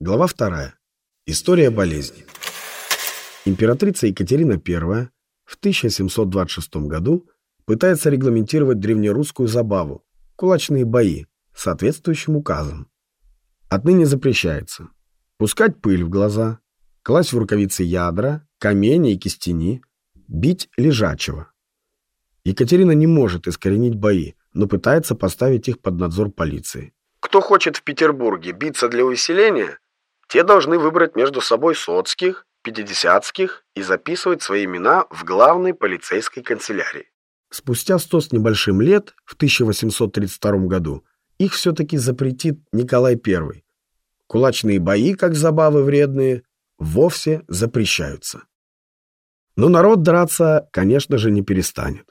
Глава 2. История болезни. Императрица Екатерина I в 1726 году пытается регламентировать древнерусскую забаву – кулачные бои, соответствующим указом. Отныне запрещается пускать пыль в глаза, класть в рукавицы ядра, камни и кистени, бить лежачего. Екатерина не может искоренить бои, но пытается поставить их под надзор полиции. Кто хочет в Петербурге биться для увеселения – те должны выбрать между собой соцких, пятидесятских и записывать свои имена в главной полицейской канцелярии. Спустя сто с небольшим лет, в 1832 году, их все-таки запретит Николай I. Кулачные бои, как забавы вредные, вовсе запрещаются. Но народ драться, конечно же, не перестанет.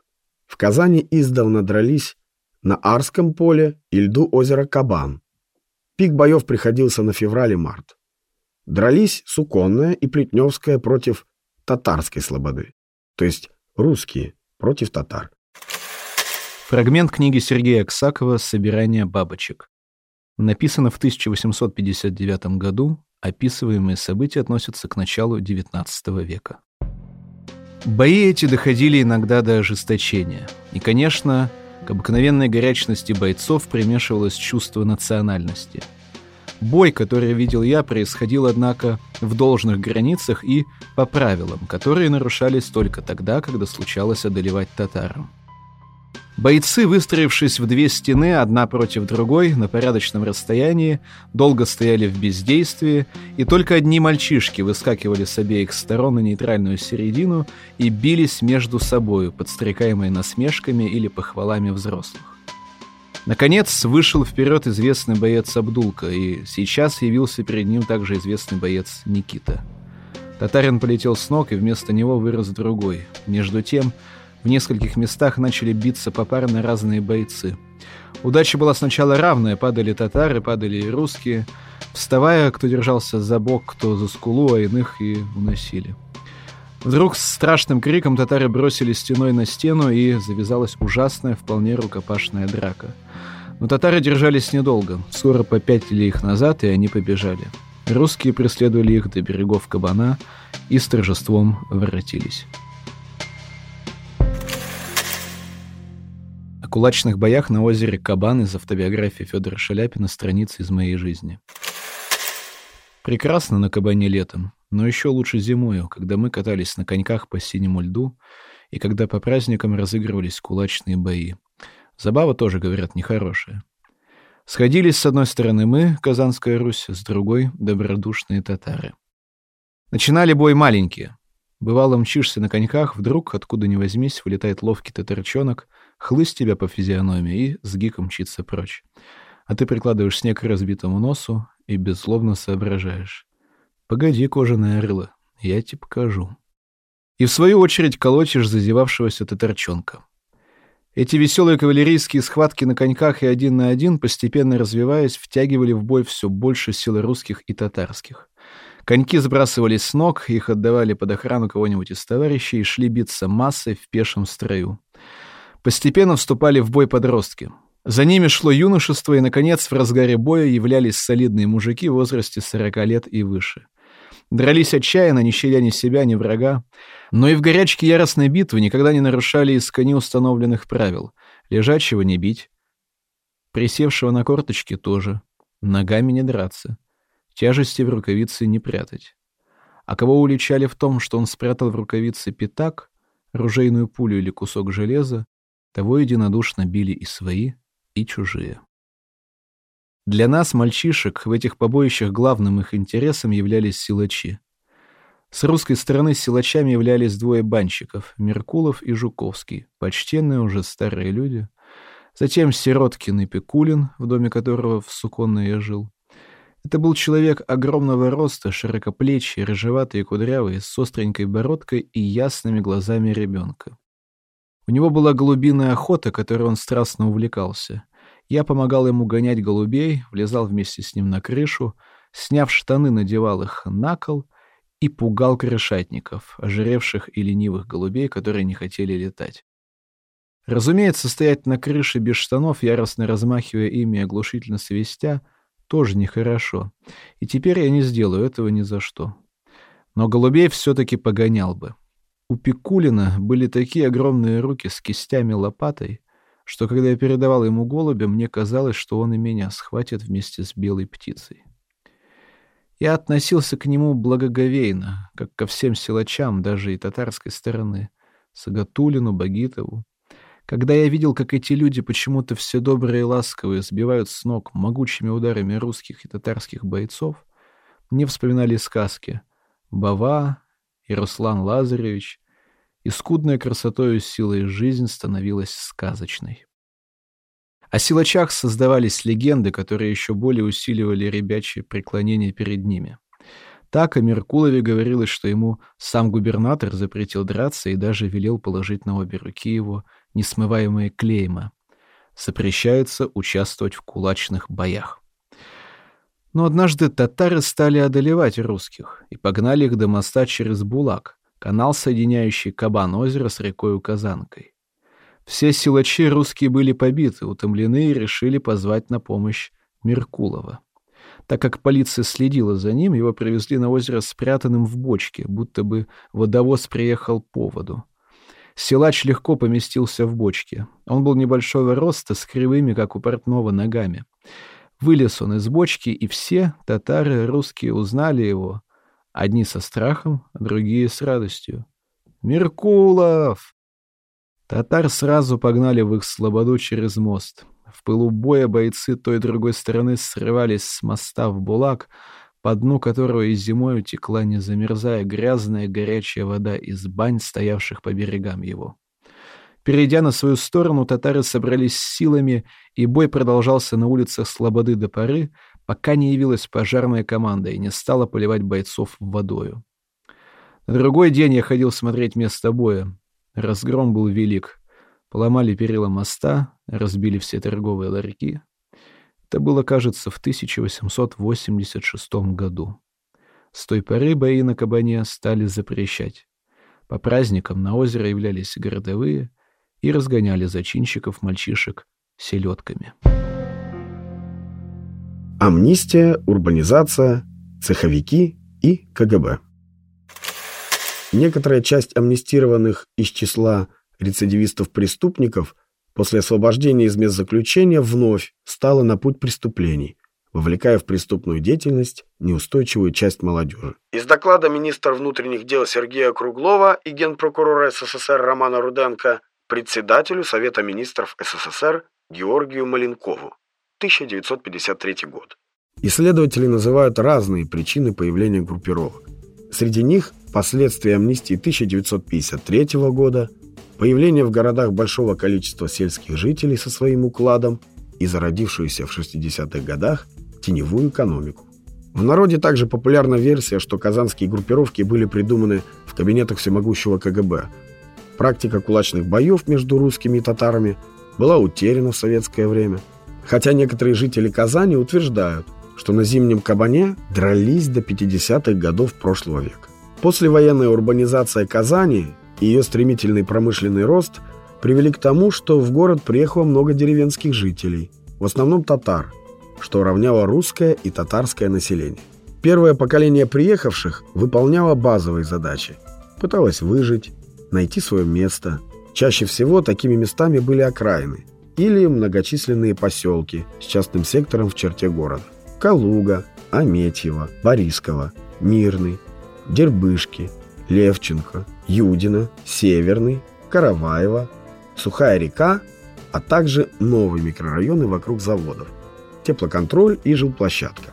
В Казани издавна дрались на Арском поле и льду озера Кабан. Пик боев приходился на февраль и март. Дрались Суконная и Плетневская против татарской слободы, то есть русские против татар. Фрагмент книги Сергея Аксакова «Собирание бабочек». Написано в 1859 году, описываемые события относятся к началу XIX века. Бои эти доходили иногда до ожесточения. И, конечно, к обыкновенной горячности бойцов примешивалось чувство национальности – Бой, который видел я, происходил, однако, в должных границах и по правилам, которые нарушались только тогда, когда случалось одолевать татарам. Бойцы, выстроившись в две стены, одна против другой, на порядочном расстоянии, долго стояли в бездействии, и только одни мальчишки выскакивали с обеих сторон на нейтральную середину и бились между собою, подстрекаемые насмешками или похвалами взрослых. Наконец вышел вперед известный боец Абдулка, и сейчас явился перед ним также известный боец Никита. Татарин полетел с ног, и вместо него вырос другой. Между тем, в нескольких местах начали биться попарно разные бойцы. Удача была сначала равная, падали татары, падали и русские. Вставая, кто держался за бок, кто за скулу, а иных и уносили. Вдруг с страшным криком татары бросили стеной на стену, и завязалась ужасная, вполне рукопашная драка — но татары держались недолго. Скоро попятили их назад, и они побежали. Русские преследовали их до берегов Кабана и с торжеством воротились. О кулачных боях на озере Кабан из автобиографии Федора Шаляпина страницы из моей жизни. Прекрасно на Кабане летом, но еще лучше зимою, когда мы катались на коньках по синему льду и когда по праздникам разыгрывались кулачные бои. Забава тоже, говорят, нехорошая. Сходились с одной стороны мы, Казанская Русь, с другой — добродушные татары. Начинали бой маленькие. Бывало, мчишься на коньках, вдруг, откуда ни возьмись, вылетает ловкий татарчонок, хлыст тебя по физиономии и с гиком мчится прочь. А ты прикладываешь снег к разбитому носу и беззлобно соображаешь. «Погоди, кожаное рыло, я тебе покажу». И в свою очередь колотишь зазевавшегося татарчонка. Эти веселые кавалерийские схватки на коньках и один на один, постепенно развиваясь, втягивали в бой все больше силы русских и татарских. Коньки сбрасывались с ног, их отдавали под охрану кого-нибудь из товарищей и шли биться массой в пешем строю. Постепенно вступали в бой подростки. За ними шло юношество, и, наконец, в разгаре боя являлись солидные мужики в возрасте 40 лет и выше. Дрались отчаянно, не щадя ни себя, ни врага. Но и в горячке яростной битвы никогда не нарушали искони установленных правил. Лежачего не бить. Присевшего на корточки тоже. Ногами не драться. Тяжести в рукавице не прятать. А кого уличали в том, что он спрятал в рукавице пятак, ружейную пулю или кусок железа, того единодушно били и свои, и чужие. Для нас, мальчишек, в этих побоищах главным их интересом являлись силачи. С русской стороны силачами являлись двое банщиков — Меркулов и Жуковский, почтенные уже старые люди. Затем Сироткин и Пикулин, в доме которого в Суконной я жил. Это был человек огромного роста, широкоплечий, рыжеватый и кудрявый, с остренькой бородкой и ясными глазами ребенка. У него была голубиная охота, которой он страстно увлекался — я помогал ему гонять голубей, влезал вместе с ним на крышу, сняв штаны, надевал их на кол и пугал крышатников, ожиревших и ленивых голубей, которые не хотели летать. Разумеется, стоять на крыше без штанов, яростно размахивая ими и оглушительно свистя, тоже нехорошо. И теперь я не сделаю этого ни за что. Но голубей все-таки погонял бы. У Пикулина были такие огромные руки с кистями лопатой, что когда я передавал ему голубя, мне казалось, что он и меня схватит вместе с белой птицей. Я относился к нему благоговейно, как ко всем силачам, даже и татарской стороны, Сагатулину, Багитову. Когда я видел, как эти люди почему-то все добрые и ласковые сбивают с ног могучими ударами русских и татарских бойцов, мне вспоминали сказки Бава и Руслан Лазаревич, и скудная красотою силой жизнь становилась сказочной. О силачах создавались легенды, которые еще более усиливали ребячье преклонение перед ними. Так о Меркулове говорилось, что ему сам губернатор запретил драться и даже велел положить на обе руки его несмываемые клейма. Запрещается участвовать в кулачных боях. Но однажды татары стали одолевать русских и погнали их до моста через Булак, канал, соединяющий Кабан-озеро с рекой Казанкой. Все силачи русские были побиты, утомлены и решили позвать на помощь Меркулова. Так как полиция следила за ним, его привезли на озеро спрятанным в бочке, будто бы водовоз приехал по воду. Силач легко поместился в бочке. Он был небольшого роста, с кривыми, как у портного, ногами. Вылез он из бочки, и все, татары, русские, узнали его. Одни со страхом, а другие с радостью. «Меркулов!» Татар сразу погнали в их слободу через мост. В пылу боя бойцы той и другой стороны срывались с моста в булак, по дну которого и зимой утекла, не замерзая, грязная горячая вода из бань, стоявших по берегам его. Перейдя на свою сторону, татары собрались силами, и бой продолжался на улицах Слободы до поры, пока не явилась пожарная команда и не стала поливать бойцов водою. На другой день я ходил смотреть место боя. Разгром был велик. Поломали перила моста, разбили все торговые ларьки. Это было, кажется, в 1886 году. С той поры бои на кабане стали запрещать. По праздникам на озеро являлись городовые и разгоняли зачинщиков мальчишек селедками. Амнистия, урбанизация, цеховики и КГБ. Некоторая часть амнистированных из числа рецидивистов-преступников после освобождения из мест заключения вновь стала на путь преступлений, вовлекая в преступную деятельность неустойчивую часть молодежи. Из доклада министра внутренних дел Сергея Круглова и генпрокурора СССР Романа Руденко председателю Совета министров СССР Георгию Маленкову, 1953 год. Исследователи называют разные причины появления группировок. Среди них последствия амнистии 1953 года, появление в городах большого количества сельских жителей со своим укладом и зародившуюся в 60-х годах теневую экономику. В народе также популярна версия, что казанские группировки были придуманы в кабинетах всемогущего КГБ. Практика кулачных боев между русскими и татарами была утеряна в советское время. Хотя некоторые жители Казани утверждают, что на зимнем кабане дрались до 50-х годов прошлого века. Послевоенная урбанизация Казани и ее стремительный промышленный рост привели к тому, что в город приехало много деревенских жителей, в основном татар, что равняло русское и татарское население. Первое поколение приехавших выполняло базовые задачи. Пыталось выжить, найти свое место. Чаще всего такими местами были окраины или многочисленные поселки с частным сектором в черте города. Калуга, Аметьево, Борисково, Мирный, Дербышки, Левченко, Юдина, Северный, Караваево, Сухая река, а также новые микрорайоны вокруг заводов, теплоконтроль и жилплощадка.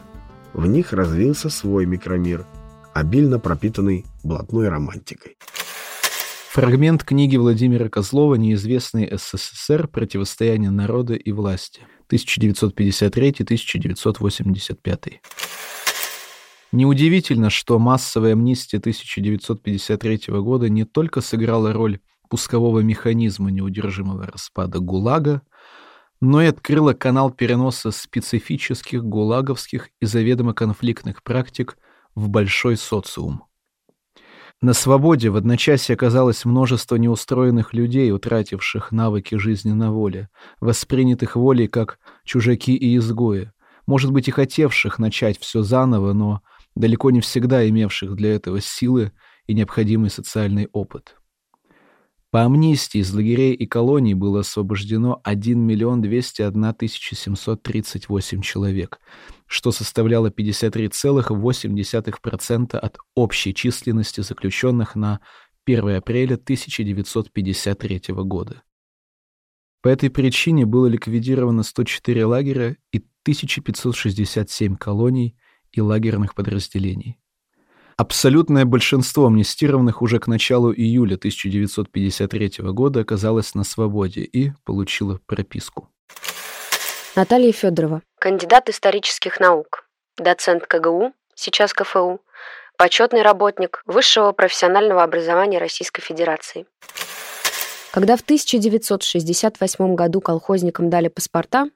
В них развился свой микромир, обильно пропитанный блатной романтикой. Фрагмент книги Владимира Козлова «Неизвестный СССР. Противостояние народа и власти» 1953-1985. Неудивительно, что массовая амнистия 1953 года не только сыграла роль пускового механизма неудержимого распада ГУЛАГа, но и открыла канал переноса специфических гулаговских и заведомо конфликтных практик в большой социум. На свободе в одночасье оказалось множество неустроенных людей, утративших навыки жизни на воле, воспринятых волей как чужаки и изгои, может быть, и хотевших начать все заново, но далеко не всегда имевших для этого силы и необходимый социальный опыт. По амнистии из лагерей и колоний было освобождено 1 миллион 201 738 человек, что составляло 53,8% от общей численности заключенных на 1 апреля 1953 года. По этой причине было ликвидировано 104 лагеря и 1567 колоний и лагерных подразделений. Абсолютное большинство амнистированных уже к началу июля 1953 года оказалось на свободе и получило прописку. Наталья Федорова, кандидат исторических наук, доцент КГУ, сейчас КФУ, почетный работник Высшего профессионального образования Российской Федерации. Когда в 1968 году колхозникам дали паспорта,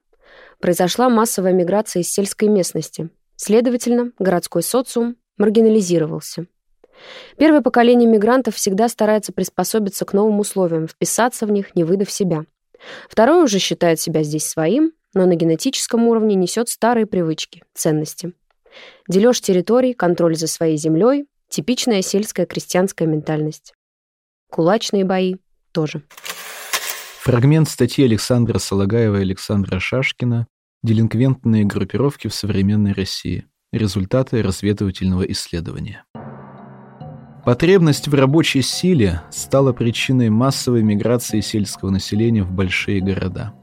произошла массовая миграция из сельской местности. Следовательно, городской социум маргинализировался. Первое поколение мигрантов всегда старается приспособиться к новым условиям, вписаться в них, не выдав себя. Второе уже считает себя здесь своим, но на генетическом уровне несет старые привычки, ценности. Дележ территорий, контроль за своей землей – типичная сельская крестьянская ментальность. Кулачные бои тоже. Фрагмент статьи Александра Солагаева и Александра Шашкина «Делинквентные группировки в современной России. Результаты разведывательного исследования». Потребность в рабочей силе стала причиной массовой миграции сельского населения в большие города.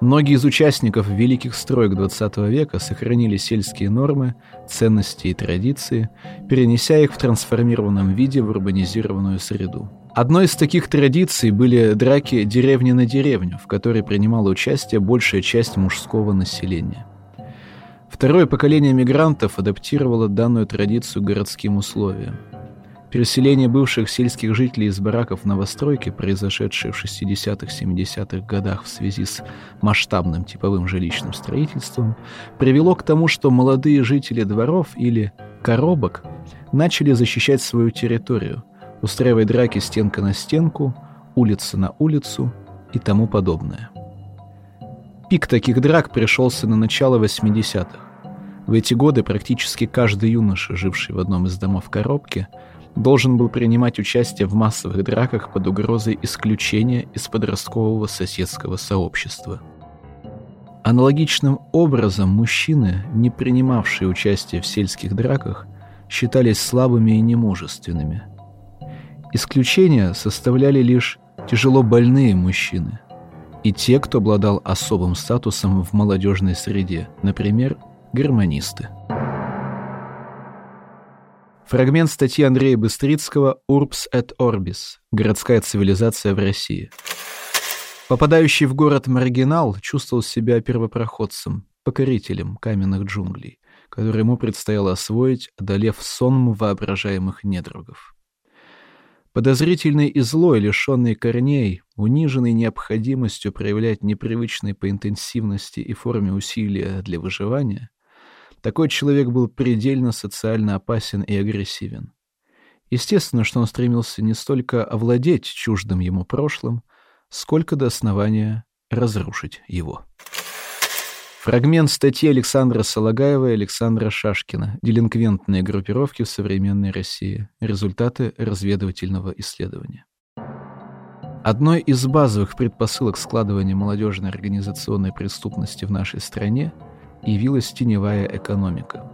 Многие из участников великих строек XX века сохранили сельские нормы, ценности и традиции, перенеся их в трансформированном виде в урбанизированную среду. Одной из таких традиций были драки деревни на деревню, в которой принимала участие большая часть мужского населения. Второе поколение мигрантов адаптировало данную традицию городским условиям. Переселение бывших сельских жителей из бараков новостройки, произошедшее в 60-70-х годах в связи с масштабным типовым жилищным строительством, привело к тому, что молодые жители дворов или коробок начали защищать свою территорию, устраивая драки стенка на стенку, улица на улицу и тому подобное. Пик таких драк пришелся на начало 80-х. В эти годы практически каждый юноша, живший в одном из домов коробки, должен был принимать участие в массовых драках под угрозой исключения из подросткового соседского сообщества. Аналогичным образом мужчины, не принимавшие участие в сельских драках, считались слабыми и немужественными. Исключения составляли лишь тяжело больные мужчины и те, кто обладал особым статусом в молодежной среде, например, гармонисты. Фрагмент статьи Андрея Быстрицкого «Урбс et Orbis. Городская цивилизация в России». Попадающий в город маргинал чувствовал себя первопроходцем, покорителем каменных джунглей, которые ему предстояло освоить, одолев сонм воображаемых недругов. Подозрительный и злой, лишенный корней, униженный необходимостью проявлять непривычные по интенсивности и форме усилия для выживания, такой человек был предельно социально опасен и агрессивен. Естественно, что он стремился не столько овладеть чуждым ему прошлым, сколько до основания разрушить его. Фрагмент статьи Александра Солагаева и Александра Шашкина «Делинквентные группировки в современной России. Результаты разведывательного исследования». Одной из базовых предпосылок складывания молодежной организационной преступности в нашей стране – явилась теневая экономика.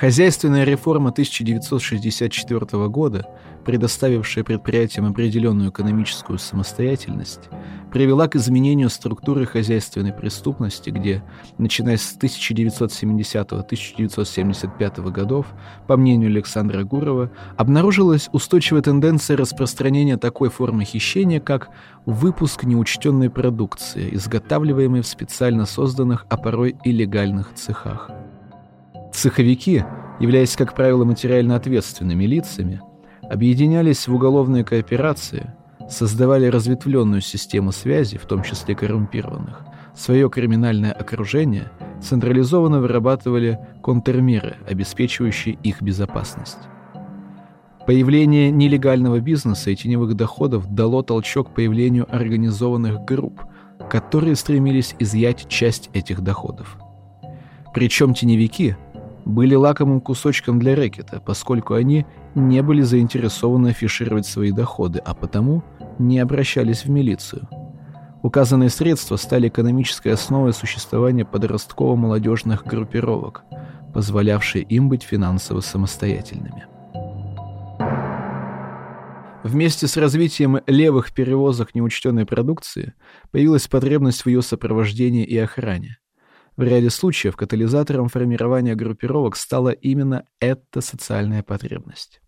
Хозяйственная реформа 1964 года, предоставившая предприятиям определенную экономическую самостоятельность, привела к изменению структуры хозяйственной преступности, где, начиная с 1970-1975 годов, по мнению Александра Гурова, обнаружилась устойчивая тенденция распространения такой формы хищения, как выпуск неучтенной продукции, изготавливаемой в специально созданных, а порой и легальных цехах. Цеховики, являясь, как правило, материально ответственными лицами, объединялись в уголовные кооперации, создавали разветвленную систему связи, в том числе коррумпированных, свое криминальное окружение, централизованно вырабатывали контрмеры, обеспечивающие их безопасность. Появление нелегального бизнеса и теневых доходов дало толчок появлению организованных групп, которые стремились изъять часть этих доходов – Причем теневики были лакомым кусочком для рэкета, поскольку они не были заинтересованы афишировать свои доходы, а потому не обращались в милицию. Указанные средства стали экономической основой существования подростково-молодежных группировок, позволявшей им быть финансово самостоятельными. Вместе с развитием левых перевозок неучтенной продукции появилась потребность в ее сопровождении и охране. В ряде случаев катализатором формирования группировок стала именно эта социальная потребность.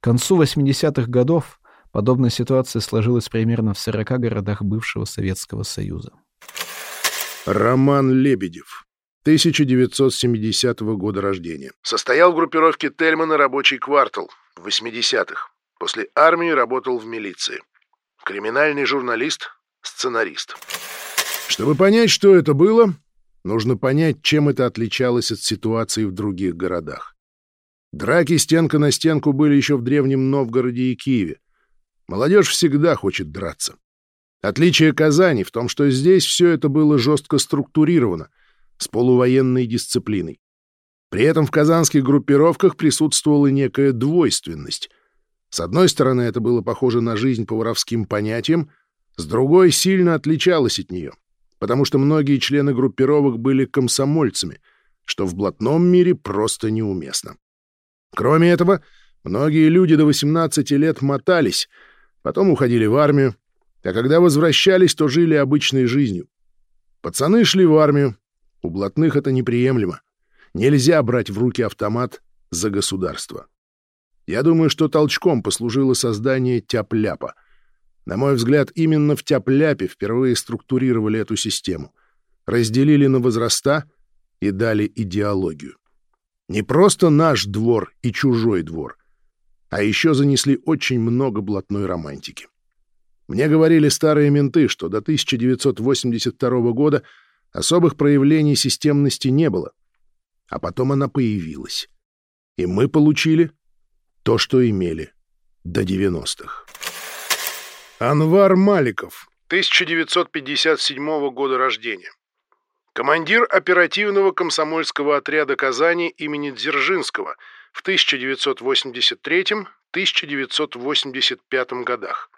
К концу 80-х годов подобная ситуация сложилась примерно в 40 городах бывшего Советского Союза. Роман Лебедев, 1970 года рождения. Состоял в группировке Тельмана «Рабочий квартал» в 80-х. После армии работал в милиции. Криминальный журналист, сценарист. Чтобы понять, что это было, нужно понять, чем это отличалось от ситуации в других городах. Драки стенка на стенку были еще в Древнем Новгороде и Киеве. Молодежь всегда хочет драться. Отличие Казани в том, что здесь все это было жестко структурировано, с полувоенной дисциплиной. При этом в казанских группировках присутствовала некая двойственность — с одной стороны, это было похоже на жизнь по воровским понятиям, с другой сильно отличалось от нее, потому что многие члены группировок были комсомольцами, что в блатном мире просто неуместно. Кроме этого, многие люди до 18 лет мотались, потом уходили в армию, а когда возвращались, то жили обычной жизнью. Пацаны шли в армию, у блатных это неприемлемо. Нельзя брать в руки автомат за государство. Я думаю, что толчком послужило создание тяп-ляпа. На мой взгляд, именно в тяп-ляпе впервые структурировали эту систему, разделили на возраста и дали идеологию. Не просто наш двор и чужой двор, а еще занесли очень много блатной романтики. Мне говорили старые менты, что до 1982 года особых проявлений системности не было, а потом она появилась. И мы получили то, что имели до 90-х. Анвар Маликов, 1957 года рождения. Командир оперативного комсомольского отряда Казани имени Дзержинского в 1983-1985 годах.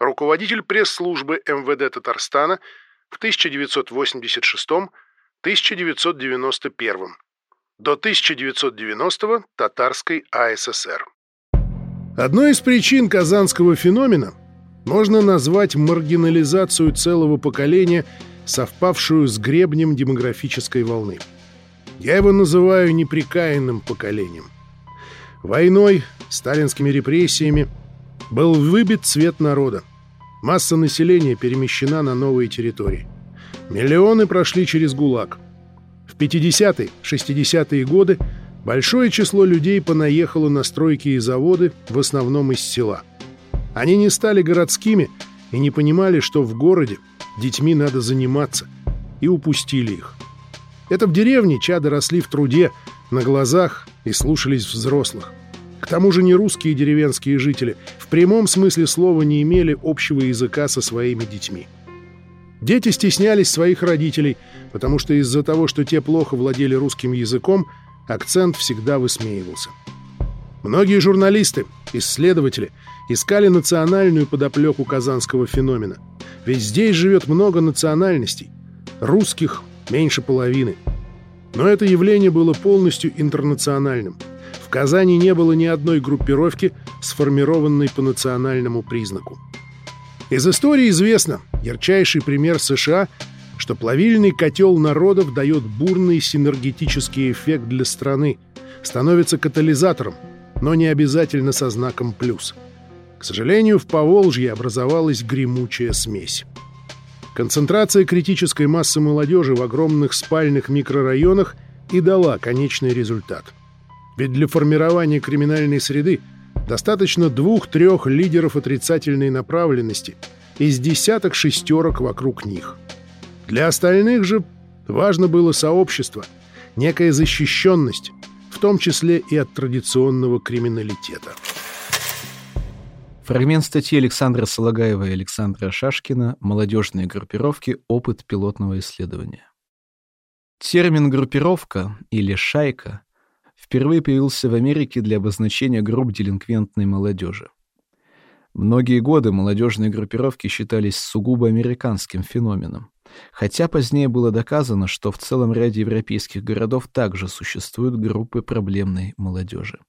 Руководитель пресс-службы МВД Татарстана в 1986-1991 до 1990 Татарской АССР. Одной из причин казанского феномена можно назвать маргинализацию целого поколения, совпавшую с гребнем демографической волны. Я его называю неприкаянным поколением. Войной, сталинскими репрессиями был выбит цвет народа. Масса населения перемещена на новые территории. Миллионы прошли через ГУЛАГ. В 50-е, 60-е годы Большое число людей понаехало на стройки и заводы, в основном из села. Они не стали городскими и не понимали, что в городе детьми надо заниматься, и упустили их. Это в деревне чады росли в труде, на глазах и слушались взрослых. К тому же не русские деревенские жители в прямом смысле слова не имели общего языка со своими детьми. Дети стеснялись своих родителей, потому что из-за того, что те плохо владели русским языком, акцент всегда высмеивался. Многие журналисты, исследователи искали национальную подоплеку казанского феномена. Ведь здесь живет много национальностей. Русских меньше половины. Но это явление было полностью интернациональным. В Казани не было ни одной группировки, сформированной по национальному признаку. Из истории известно, ярчайший пример США — что плавильный котел народов дает бурный синергетический эффект для страны, становится катализатором, но не обязательно со знаком «плюс». К сожалению, в Поволжье образовалась гремучая смесь. Концентрация критической массы молодежи в огромных спальных микрорайонах и дала конечный результат. Ведь для формирования криминальной среды достаточно двух-трех лидеров отрицательной направленности из десяток шестерок вокруг них – для остальных же важно было сообщество, некая защищенность, том числе и от традиционного криминалитета. Фрагмент статьи Александра Солагаева и Александра Шашкина «Молодежные группировки. Опыт пилотного исследования». Термин «группировка» или «шайка» впервые появился в Америке для обозначения групп делинквентной молодежи. Многие годы молодежные группировки считались сугубо американским феноменом, хотя позднее было доказано, что в целом ряде европейских городов также существуют группы проблемной молодежи.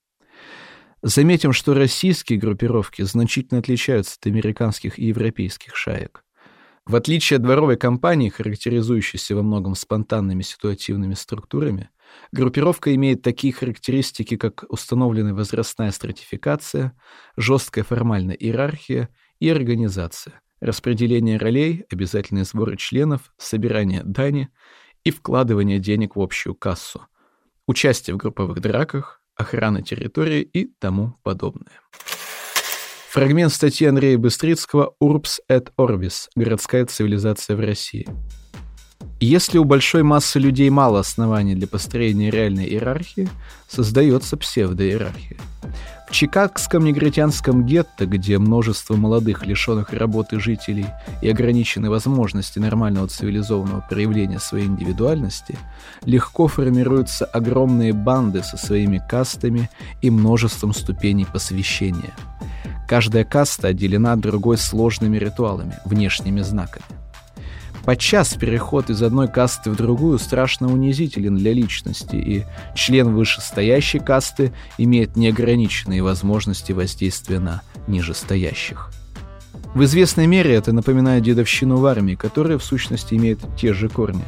Заметим, что российские группировки значительно отличаются от американских и европейских шаек. В отличие от дворовой компании, характеризующейся во многом спонтанными ситуативными структурами, группировка имеет такие характеристики, как установленная возрастная стратификация, жесткая формальная иерархия и организация, распределение ролей, обязательные сборы членов, собирание дани и вкладывание денег в общую кассу, участие в групповых драках, охрана территории и тому подобное. Фрагмент статьи Андрея Быстрицкого «Урбс et Orbis. Городская цивилизация в России». Если у большой массы людей мало оснований для построения реальной иерархии, создается псевдоиерархия. Чикагском негритянском гетто, где множество молодых, лишенных работы жителей и ограничены возможности нормального цивилизованного проявления своей индивидуальности, легко формируются огромные банды со своими кастами и множеством ступеней посвящения – Каждая каста отделена от другой сложными ритуалами, внешними знаками. Подчас переход из одной касты в другую страшно унизителен для личности, и член вышестоящей касты имеет неограниченные возможности воздействия на нижестоящих. В известной мере это напоминает дедовщину в армии, которая в сущности имеет те же корни.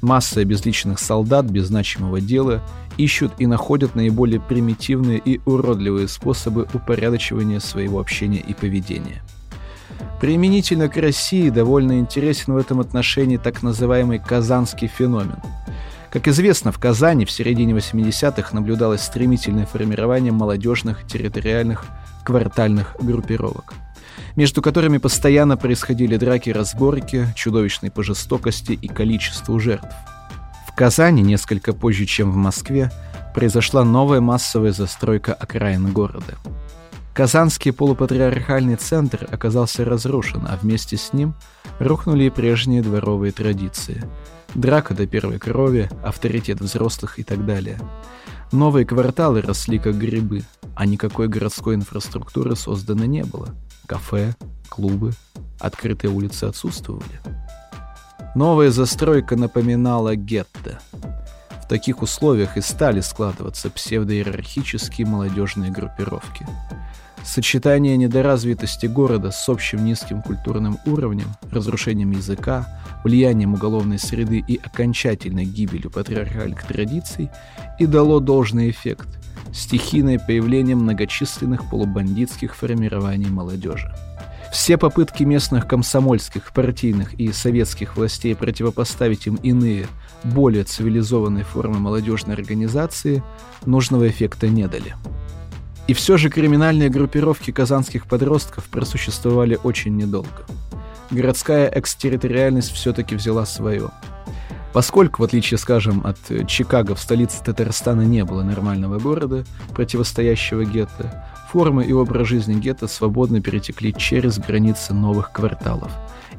Масса безличных солдат без значимого дела ищут и находят наиболее примитивные и уродливые способы упорядочивания своего общения и поведения. Применительно к России довольно интересен в этом отношении так называемый «казанский феномен». Как известно, в Казани в середине 80-х наблюдалось стремительное формирование молодежных территориальных квартальных группировок, между которыми постоянно происходили драки-разборки, чудовищные по жестокости и количеству жертв – Казани, несколько позже, чем в Москве, произошла новая массовая застройка окраин города. Казанский полупатриархальный центр оказался разрушен, а вместе с ним рухнули и прежние дворовые традиции. Драка до первой крови, авторитет взрослых и так далее. Новые кварталы росли как грибы, а никакой городской инфраструктуры создано не было. Кафе, клубы, открытые улицы отсутствовали. Новая застройка напоминала гетто. В таких условиях и стали складываться псевдоиерархические молодежные группировки. Сочетание недоразвитости города с общим низким культурным уровнем, разрушением языка, влиянием уголовной среды и окончательной гибелью патриархальных традиций и дало должный эффект – стихийное появление многочисленных полубандитских формирований молодежи. Все попытки местных комсомольских, партийных и советских властей противопоставить им иные, более цивилизованные формы молодежной организации нужного эффекта не дали. И все же криминальные группировки казанских подростков просуществовали очень недолго. Городская экстерриториальность все-таки взяла свое. Поскольку, в отличие, скажем, от Чикаго, в столице Татарстана не было нормального города, противостоящего гетто, Формы и образ жизни гетто свободно перетекли через границы новых кварталов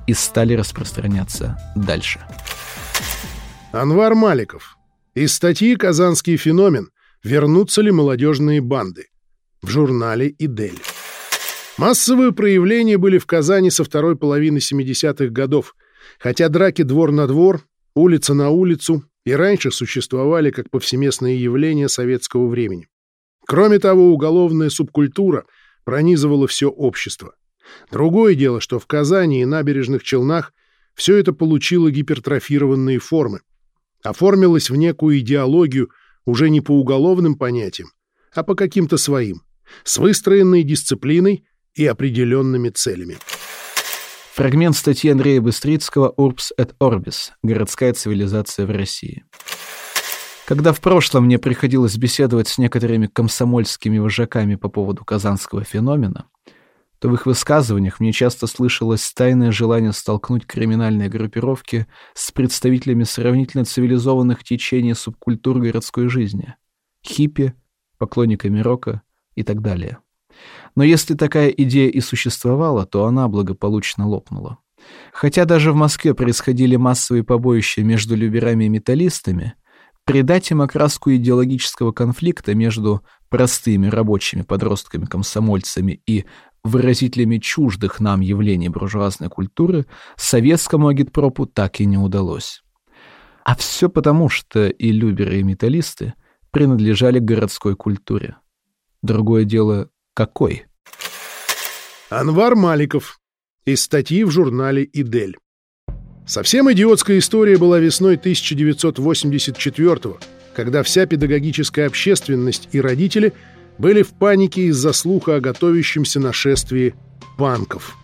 и стали распространяться дальше. Анвар Маликов. Из статьи «Казанский феномен. Вернутся ли молодежные банды?» В журнале «Идель». Массовые проявления были в Казани со второй половины 70-х годов, хотя драки двор на двор, улица на улицу и раньше существовали как повсеместные явления советского времени. Кроме того, уголовная субкультура пронизывала все общество. Другое дело, что в Казани и набережных Челнах все это получило гипертрофированные формы, оформилось в некую идеологию уже не по уголовным понятиям, а по каким-то своим, с выстроенной дисциплиной и определенными целями. Фрагмент статьи Андрея Быстрицкого «Урбс et Orbis. Городская цивилизация в России». Когда в прошлом мне приходилось беседовать с некоторыми комсомольскими вожаками по поводу казанского феномена, то в их высказываниях мне часто слышалось тайное желание столкнуть криминальные группировки с представителями сравнительно цивилизованных течений субкультур городской жизни — хиппи, поклонниками рока и так далее. Но если такая идея и существовала, то она благополучно лопнула. Хотя даже в Москве происходили массовые побоища между люберами и металлистами, придать им окраску идеологического конфликта между простыми рабочими подростками-комсомольцами и выразителями чуждых нам явлений буржуазной культуры советскому агитпропу так и не удалось. А все потому, что и люберы, и металлисты принадлежали к городской культуре. Другое дело, какой? Анвар Маликов. Из статьи в журнале «Идель». Совсем идиотская история была весной 1984 когда вся педагогическая общественность и родители были в панике из-за слуха о готовящемся нашествии панков.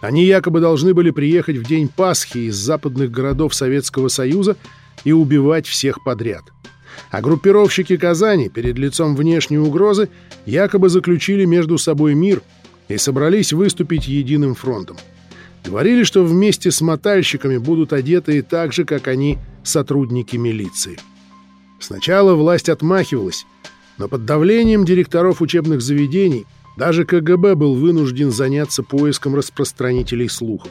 Они якобы должны были приехать в день Пасхи из западных городов Советского Союза и убивать всех подряд. А группировщики Казани перед лицом внешней угрозы якобы заключили между собой мир и собрались выступить единым фронтом. Говорили, что вместе с мотальщиками будут одеты так же, как они, сотрудники милиции. Сначала власть отмахивалась, но под давлением директоров учебных заведений даже КГБ был вынужден заняться поиском распространителей слухов.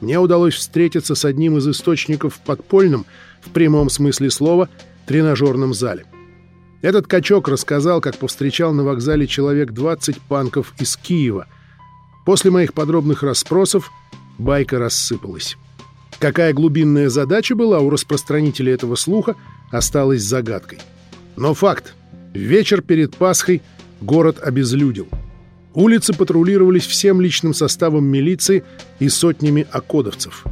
Мне удалось встретиться с одним из источников в подпольном, в прямом смысле слова, тренажерном зале. Этот качок рассказал, как повстречал на вокзале человек 20 панков из Киева. После моих подробных расспросов байка рассыпалась. Какая глубинная задача была у распространителя этого слуха, осталась загадкой. Но факт. Вечер перед Пасхой город обезлюдил. Улицы патрулировались всем личным составом милиции и сотнями окодовцев.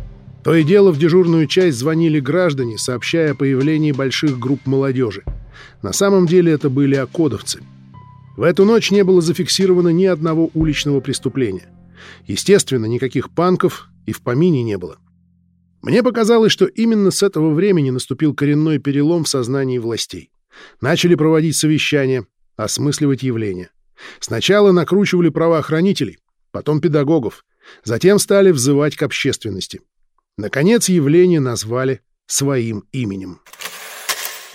То и дело в дежурную часть звонили граждане, сообщая о появлении больших групп молодежи. На самом деле это были окодовцы. В эту ночь не было зафиксировано ни одного уличного преступления. Естественно, никаких панков и в помине не было. Мне показалось, что именно с этого времени наступил коренной перелом в сознании властей. Начали проводить совещания, осмысливать явления. Сначала накручивали правоохранителей, потом педагогов, затем стали взывать к общественности. Наконец явление назвали своим именем.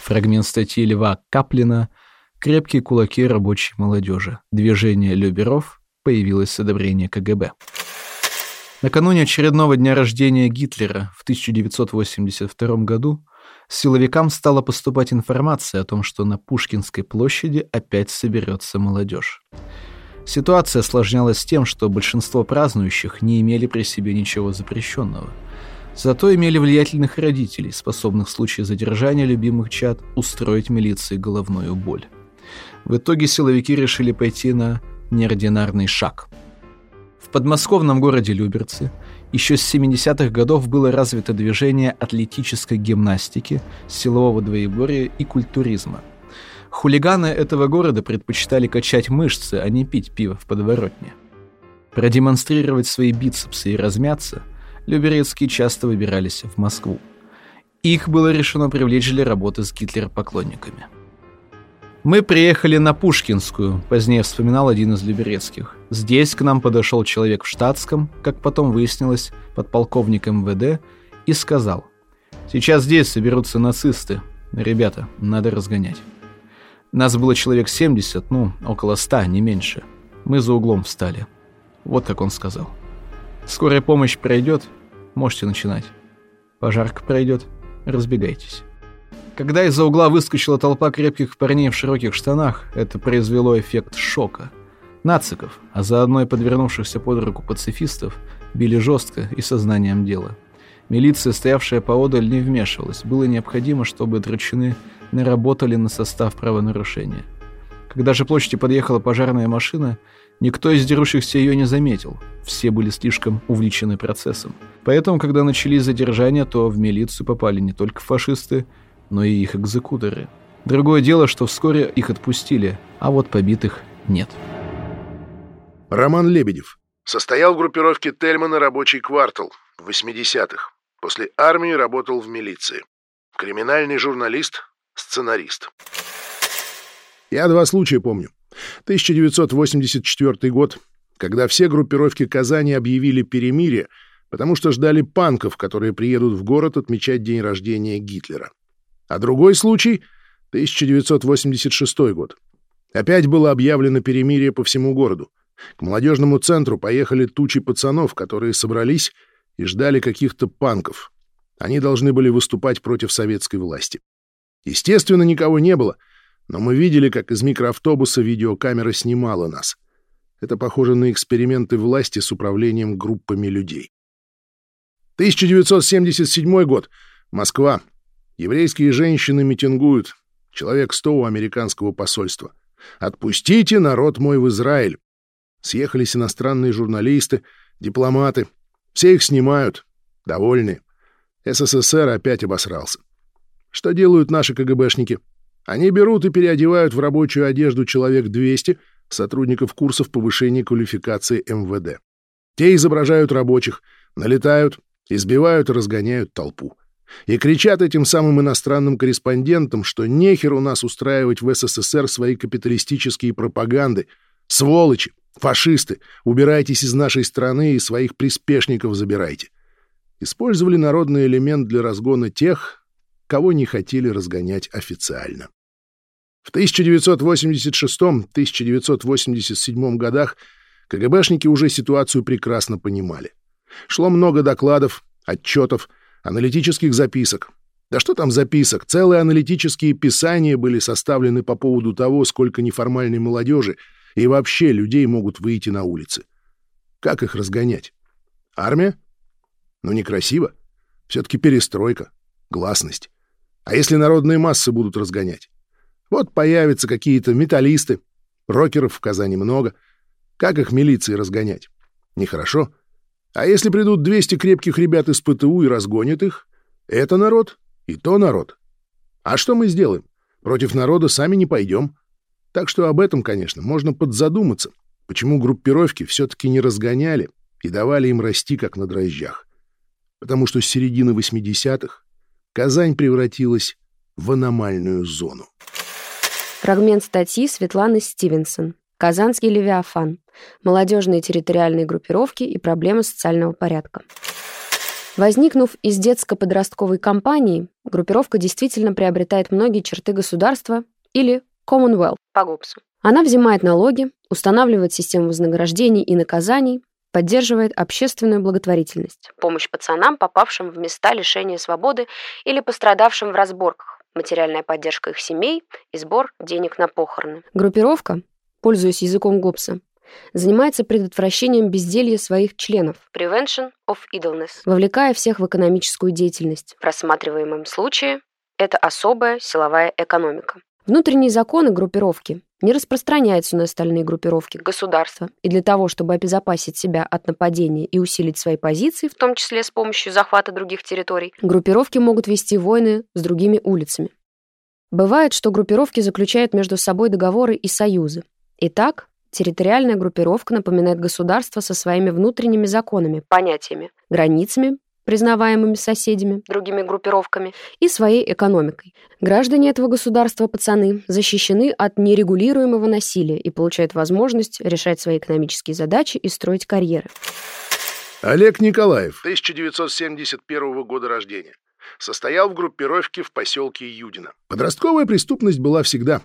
Фрагмент статьи Льва Каплина «Крепкие кулаки рабочей молодежи. Движение Люберов. Появилось с одобрения КГБ». Накануне очередного дня рождения Гитлера в 1982 году силовикам стала поступать информация о том, что на Пушкинской площади опять соберется молодежь. Ситуация осложнялась тем, что большинство празднующих не имели при себе ничего запрещенного. Зато имели влиятельных родителей, способных в случае задержания любимых чад устроить милиции головную боль. В итоге силовики решили пойти на неординарный шаг – подмосковном городе Люберцы еще с 70-х годов было развито движение атлетической гимнастики, силового двоеборья и культуризма. Хулиганы этого города предпочитали качать мышцы, а не пить пиво в подворотне. Продемонстрировать свои бицепсы и размяться люберецкие часто выбирались в Москву. Их было решено привлечь для работы с Гитлер-поклонниками. Мы приехали на Пушкинскую, позднее вспоминал один из люберецких. Здесь к нам подошел человек в штатском, как потом выяснилось, подполковник МВД, и сказал, «Сейчас здесь соберутся нацисты. Ребята, надо разгонять». Нас было человек 70, ну, около 100, не меньше. Мы за углом встали. Вот как он сказал. «Скорая помощь пройдет, можете начинать. Пожарка пройдет, разбегайтесь». Когда из-за угла выскочила толпа крепких парней в широких штанах, это произвело эффект шока. Нациков, а заодно и подвернувшихся под руку пацифистов, били жестко и сознанием дела. Милиция, стоявшая поодаль, не вмешивалась. Было необходимо, чтобы драчуны наработали на состав правонарушения. Когда же площади подъехала пожарная машина, никто из дерущихся ее не заметил. Все были слишком увлечены процессом. Поэтому, когда начались задержания, то в милицию попали не только фашисты, но и их экзекуторы. Другое дело, что вскоре их отпустили, а вот побитых нет. Роман Лебедев. Состоял в группировке Тельмана «Рабочий квартал» в 80-х. После армии работал в милиции. Криминальный журналист, сценарист. Я два случая помню. 1984 год, когда все группировки Казани объявили перемирие, потому что ждали панков, которые приедут в город отмечать день рождения Гитлера. А другой случай — 1986 год. Опять было объявлено перемирие по всему городу. К молодежному центру поехали тучи пацанов, которые собрались и ждали каких-то панков. Они должны были выступать против советской власти. Естественно, никого не было, но мы видели, как из микроавтобуса видеокамера снимала нас. Это похоже на эксперименты власти с управлением группами людей. 1977 год. Москва. Еврейские женщины митингуют. Человек сто у американского посольства. «Отпустите народ мой в Израиль!» Съехались иностранные журналисты, дипломаты. Все их снимают. Довольны. СССР опять обосрался. Что делают наши КГБшники? Они берут и переодевают в рабочую одежду человек 200 сотрудников курсов повышения квалификации МВД. Те изображают рабочих, налетают, избивают и разгоняют толпу. И кричат этим самым иностранным корреспондентам, что нехер у нас устраивать в СССР свои капиталистические пропаганды. Сволочи, фашисты, убирайтесь из нашей страны и своих приспешников забирайте. Использовали народный элемент для разгона тех, кого не хотели разгонять официально. В 1986-1987 годах КГБшники уже ситуацию прекрасно понимали. Шло много докладов, отчетов, аналитических записок. Да что там записок? Целые аналитические писания были составлены по поводу того, сколько неформальной молодежи и вообще людей могут выйти на улицы. Как их разгонять? Армия? Ну, некрасиво. Все-таки перестройка, гласность. А если народные массы будут разгонять? Вот появятся какие-то металлисты, рокеров в Казани много. Как их милиции разгонять? Нехорошо. А если придут 200 крепких ребят из ПТУ и разгонят их? Это народ и то народ. А что мы сделаем? Против народа сами не пойдем. Так что об этом, конечно, можно подзадуматься, почему группировки все-таки не разгоняли и давали им расти, как на дрожжах. Потому что с середины 80-х Казань превратилась в аномальную зону. Фрагмент статьи Светланы Стивенсон. Казанский Левиафан. Молодежные территориальные группировки и проблемы социального порядка. Возникнув из детско-подростковой кампании, группировка действительно приобретает многие черты государства или Commonwealth по ГОПСу. Она взимает налоги, устанавливает систему вознаграждений и наказаний, поддерживает общественную благотворительность, помощь пацанам, попавшим в места лишения свободы или пострадавшим в разборках, материальная поддержка их семей и сбор денег на похороны. Группировка, пользуясь языком ГОПСа, занимается предотвращением безделья своих членов Prevention of Idleness, вовлекая всех в экономическую деятельность. В рассматриваемом случае это особая силовая экономика. Внутренние законы группировки не распространяются на остальные группировки государства, и для того, чтобы обезопасить себя от нападения и усилить свои позиции, в том числе с помощью захвата других территорий, группировки могут вести войны с другими улицами. Бывает, что группировки заключают между собой договоры и союзы. Итак, территориальная группировка напоминает государство со своими внутренними законами, понятиями, границами, признаваемыми соседями, другими группировками, и своей экономикой. Граждане этого государства, пацаны, защищены от нерегулируемого насилия и получают возможность решать свои экономические задачи и строить карьеры. Олег Николаев, 1971 года рождения. Состоял в группировке в поселке Юдино. Подростковая преступность была всегда.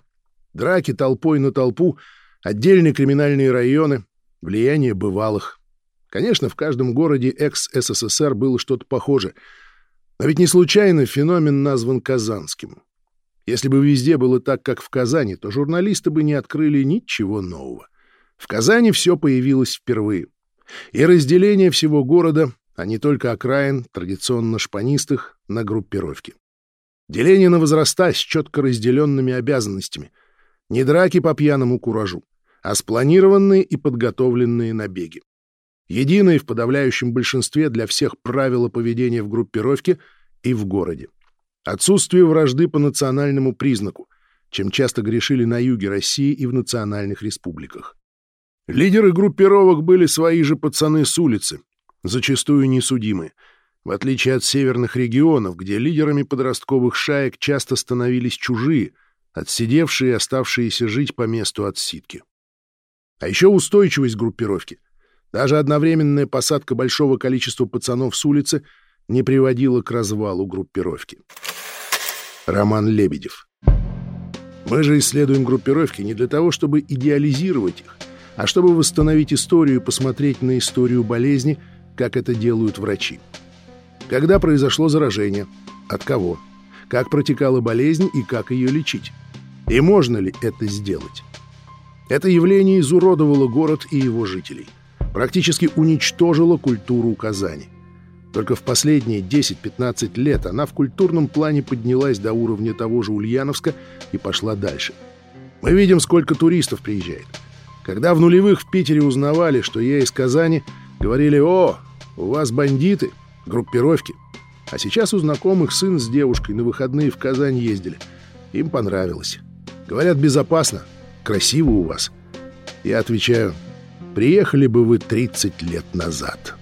Драки толпой на толпу, отдельные криминальные районы, влияние бывалых. Конечно, в каждом городе экс-СССР было что-то похоже. Но ведь не случайно феномен назван Казанским. Если бы везде было так, как в Казани, то журналисты бы не открыли ничего нового. В Казани все появилось впервые. И разделение всего города, а не только окраин, традиционно шпанистых, на группировки. Деление на возраста с четко разделенными обязанностями. Не драки по пьяному куражу, а спланированные и подготовленные набеги. Единые в подавляющем большинстве для всех правила поведения в группировке и в городе. Отсутствие вражды по национальному признаку, чем часто грешили на юге России и в национальных республиках. Лидеры группировок были свои же пацаны с улицы, зачастую несудимые, в отличие от северных регионов, где лидерами подростковых шаек часто становились чужие, отсидевшие и оставшиеся жить по месту отсидки. А еще устойчивость группировки. Даже одновременная посадка большого количества пацанов с улицы не приводила к развалу группировки. Роман Лебедев. Мы же исследуем группировки не для того, чтобы идеализировать их, а чтобы восстановить историю и посмотреть на историю болезни как это делают врачи. Когда произошло заражение? От кого? Как протекала болезнь и как ее лечить? И можно ли это сделать? Это явление изуродовало город и его жителей. Практически уничтожило культуру Казани. Только в последние 10-15 лет она в культурном плане поднялась до уровня того же Ульяновска и пошла дальше. Мы видим, сколько туристов приезжает. Когда в нулевых в Питере узнавали, что я из Казани, говорили «О, у вас бандиты, группировки». А сейчас у знакомых сын с девушкой на выходные в Казань ездили. Им понравилось. Говорят, безопасно, красиво у вас. Я отвечаю, приехали бы вы 30 лет назад».